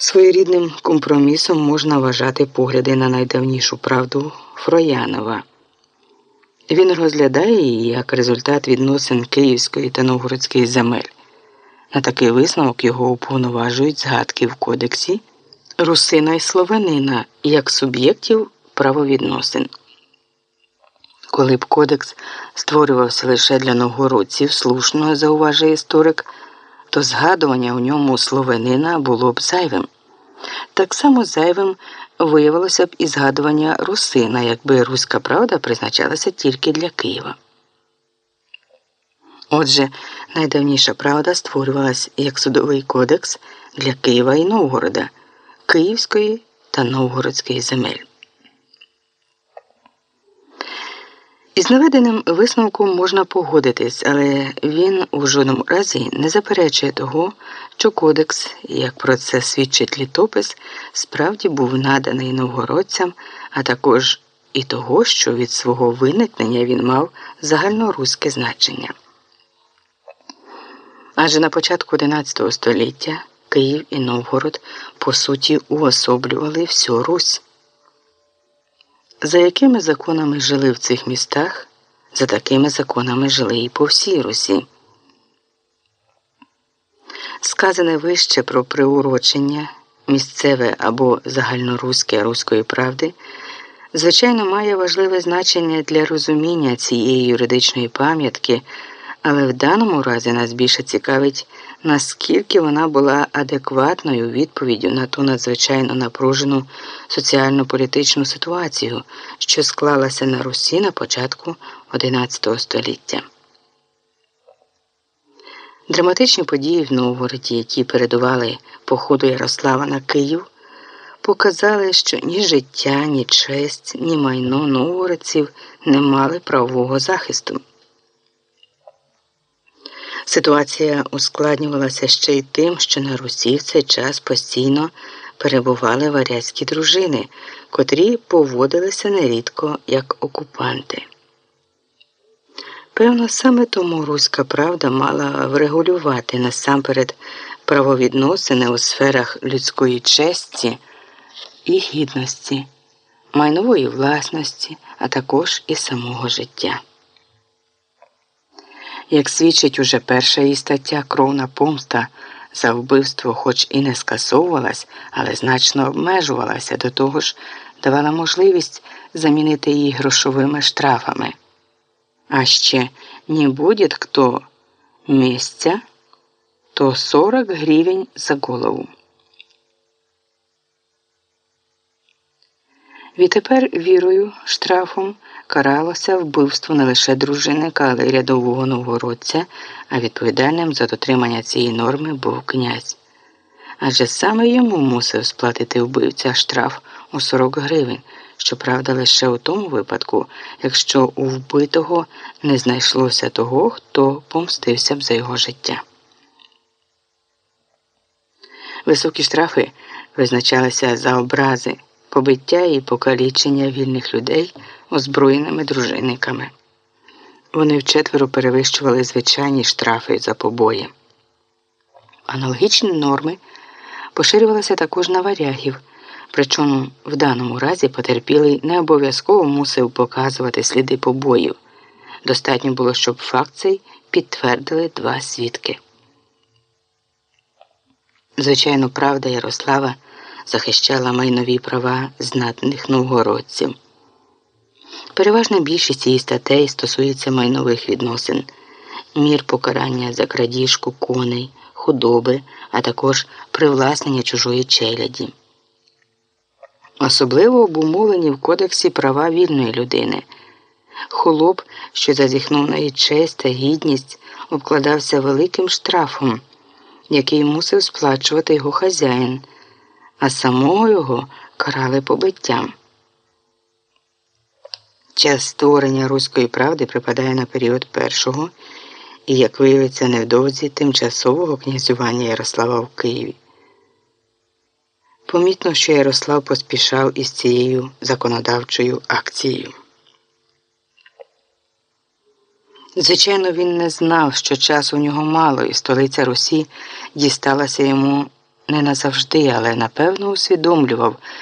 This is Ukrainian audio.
Своєрідним компромісом можна вважати погляди на найдавнішу правду Фроянова. Він розглядає її як результат відносин Київської та Новгородської земель. На такий висновок його уповноважують згадки в кодексі Русина і Словенина як суб'єктів правовідносин. Коли б кодекс створювався лише для новгородців, слушно зауважує історик, то згадування у ньому словенина було б зайвим. Так само зайвим виявилося б і згадування русина, якби руська правда призначалася тільки для Києва. Отже, найдавніша правда створювалася як судовий кодекс для Києва і Новгорода, Київської та Новгородської земель. Із наведеним висновком можна погодитись, але він у жодному разі не заперечує того, що кодекс, як про це свідчить літопис, справді був наданий новгородцям, а також і того, що від свого виникнення він мав загальноруське значення. Адже на початку XI століття Київ і Новгород по суті уособлювали всю Русь. За якими законами жили в цих містах, за такими законами жили і по всій Русі. Сказане вище про приурочення місцеве або загальноруське руської правди, звичайно, має важливе значення для розуміння цієї юридичної пам'ятки, але в даному разі нас більше цікавить наскільки вона була адекватною відповіддю на ту надзвичайно напружену соціально-політичну ситуацію, що склалася на Русі на початку XI століття. Драматичні події в Новгороді, які передували походу Ярослава на Київ, показали, що ні життя, ні честь, ні майно новгородців не мали правового захисту. Ситуація ускладнювалася ще й тим, що на Русі в цей час постійно перебували варязькі дружини, котрі поводилися нерідко як окупанти. Певно, саме тому руська правда мала врегулювати насамперед правовідносини у сферах людської честі і гідності, майнової власності, а також і самого життя. Як свідчить уже перша її стаття кровна помста за вбивство, хоч і не скасовувалась, але значно обмежувалася, до того ж давала можливість замінити її грошовими штрафами. А ще не буде хто місця, то 40 гривень за голову. Відтепер вірою, штрафом каралося вбивство не лише дружинника, але й рядового новгородця, а відповідальним за дотримання цієї норми був князь. Адже саме йому мусив сплатити вбивця штраф у 40 гривень, щоправда, лише у тому випадку, якщо у вбитого не знайшлося того, хто помстився б за його життя. Високі штрафи визначалися за образи побиття і покалічення вільних людей озброєними дружинниками. Вони вчетверо перевищували звичайні штрафи за побої. Аналогічні норми поширювалися також на варягів, причому в даному разі потерпілий не обов'язково мусив показувати сліди побоїв. Достатньо було, щоб факт цей підтвердили два свідки. Звичайно, правда Ярослава захищала майнові права знатних новгородців. Переважна більшість її статей стосується майнових відносин, мір покарання за крадіжку коней, худоби, а також привласнення чужої челяді. Особливо обумовлені в кодексі права вільної людини. Холоп, що зазіхнув на її честь та гідність, обкладався великим штрафом, який мусив сплачувати його хазяїн а самого його карали побиттям. Час створення руської правди припадає на період першого і, як виявиться, невдовзі тимчасового князювання Ярослава в Києві. Помітно, що Ярослав поспішав із цією законодавчою акцією. Звичайно, він не знав, що часу у нього мало, і столиця Русі дісталася йому не назавжди, але напевно усвідомлював,